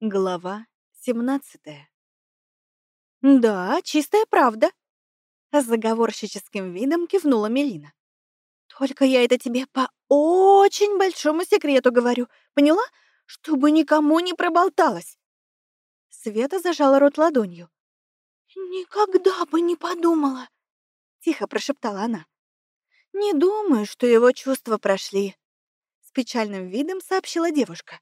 Глава 17 «Да, чистая правда», — с заговорщическим видом кивнула Мелина. «Только я это тебе по очень большому секрету говорю, поняла? Чтобы никому не проболталась». Света зажала рот ладонью. «Никогда бы не подумала», — тихо прошептала она. «Не думаю, что его чувства прошли», — с печальным видом сообщила девушка.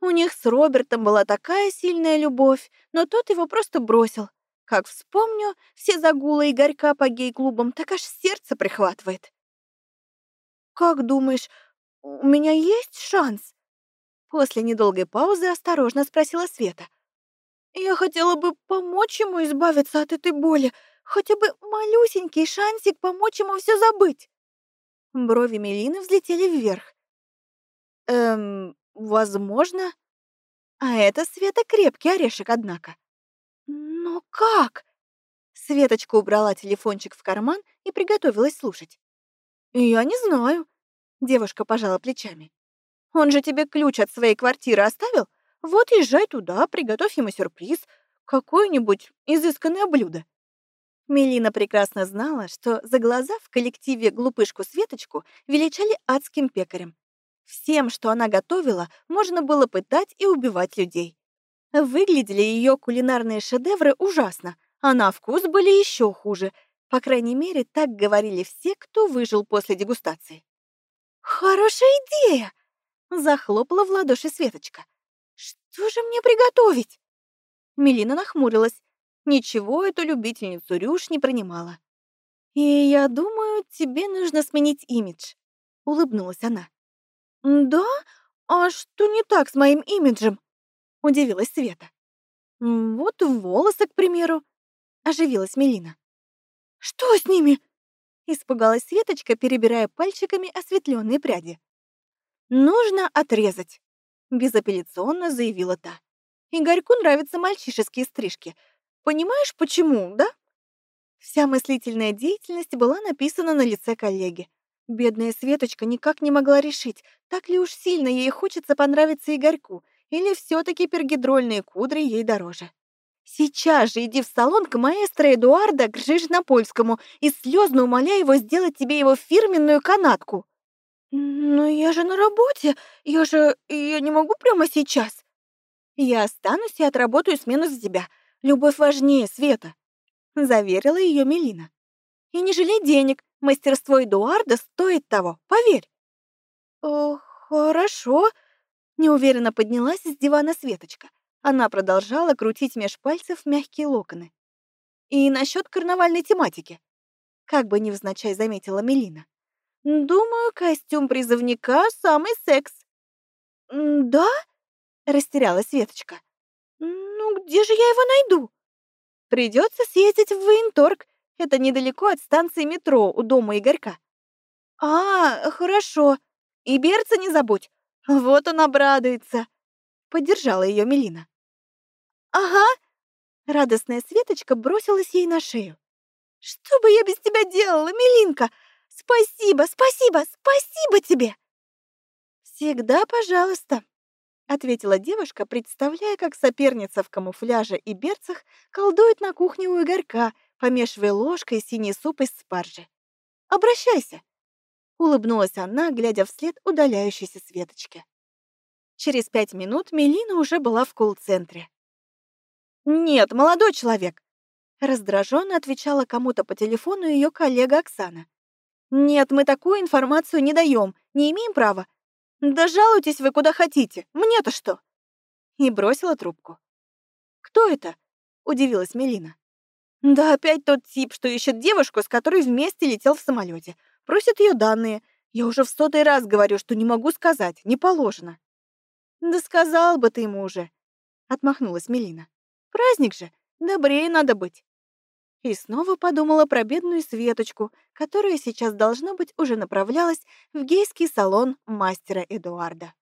У них с Робертом была такая сильная любовь, но тот его просто бросил. Как вспомню все загулы Игорька по гей-клубам, так аж сердце прихватывает. «Как думаешь, у меня есть шанс?» После недолгой паузы осторожно спросила Света. «Я хотела бы помочь ему избавиться от этой боли, хотя бы малюсенький шансик помочь ему все забыть». Брови Мелины взлетели вверх. «Эм, Возможно. А это Света крепкий орешек, однако. Но как? Светочка убрала телефончик в карман и приготовилась слушать. Я не знаю. Девушка пожала плечами. Он же тебе ключ от своей квартиры оставил? Вот езжай туда, приготовь ему сюрприз, какое-нибудь изысканное блюдо. Мелина прекрасно знала, что за глаза в коллективе глупышку Светочку величали адским пекарем, Всем, что она готовила, можно было пытать и убивать людей. Выглядели ее кулинарные шедевры ужасно, а на вкус были еще хуже. По крайней мере, так говорили все, кто выжил после дегустации. «Хорошая идея!» — захлопала в ладоши Светочка. «Что же мне приготовить?» Мелина нахмурилась. Ничего эту любительницу рюш не принимала. «И я думаю, тебе нужно сменить имидж», — улыбнулась она. «Да? А что не так с моим имиджем?» — удивилась Света. «Вот волосы, к примеру», — оживилась Мелина. «Что с ними?» — испугалась Светочка, перебирая пальчиками осветленные пряди. «Нужно отрезать», — безапелляционно заявила та. «Игорьку нравятся мальчишеские стрижки. Понимаешь, почему, да?» Вся мыслительная деятельность была написана на лице коллеги. Бедная Светочка никак не могла решить, так ли уж сильно ей хочется понравиться Игорьку, или все таки пергидрольные кудри ей дороже. Сейчас же иди в салон к маэстро Эдуарда Гржижнопольскому и слезно умоляй его сделать тебе его фирменную канатку. Но я же на работе, я же... я не могу прямо сейчас. Я останусь и отработаю смену за тебя. Любовь важнее, Света, — заверила ее Мелина. И не жалей денег, Мастерство Эдуарда стоит того, поверь. О, хорошо. Неуверенно поднялась с дивана Светочка. Она продолжала крутить меж пальцев мягкие локоны. И насчет карнавальной тематики. Как бы невзначай заметила Мелина. Думаю, костюм призывника — самый секс. Да? Растерялась Светочка. Ну, где же я его найду? Придется съездить в военторг это недалеко от станции метро у дома Игорька. А, хорошо. И берца не забудь. Вот он обрадуется. Поддержала ее Мелина. Ага. Радостная Светочка бросилась ей на шею. Что бы я без тебя делала, Мелинка? Спасибо, спасибо, спасибо тебе. Всегда пожалуйста, ответила девушка, представляя, как соперница в камуфляже и берцах колдует на кухне у Игорька, помешивая ложкой синий суп из спаржи. «Обращайся!» — улыбнулась она, глядя вслед удаляющейся Светочке. Через пять минут Мелина уже была в колл-центре. «Нет, молодой человек!» — раздраженно отвечала кому-то по телефону ее коллега Оксана. «Нет, мы такую информацию не даем, не имеем права. Да жалуйтесь вы куда хотите, мне-то что?» И бросила трубку. «Кто это?» — удивилась Мелина. Да опять тот тип, что ищет девушку, с которой вместе летел в самолете. Просит ее данные. Я уже в сотый раз говорю, что не могу сказать, не положено. Да сказал бы ты ему уже, отмахнулась Мелина. Праздник же, добрее надо быть. И снова подумала про бедную Светочку, которая сейчас, должно быть, уже направлялась в гейский салон мастера Эдуарда.